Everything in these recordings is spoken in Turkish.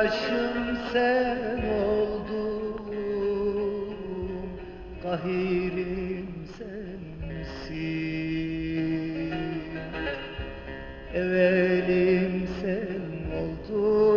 Yoldaşım sen oldun Kahirim sensin. Evelim sen oldun.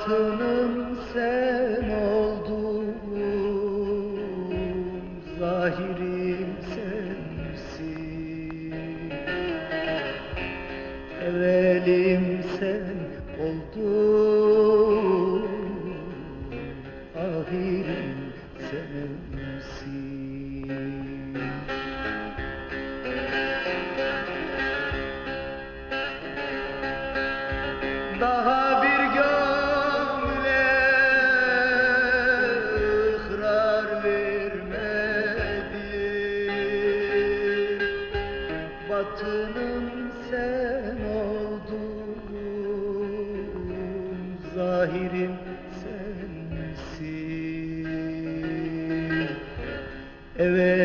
Batınım sen oldun, zahirim sensin. Evelim sen oldun. şahirim sensin. Evet.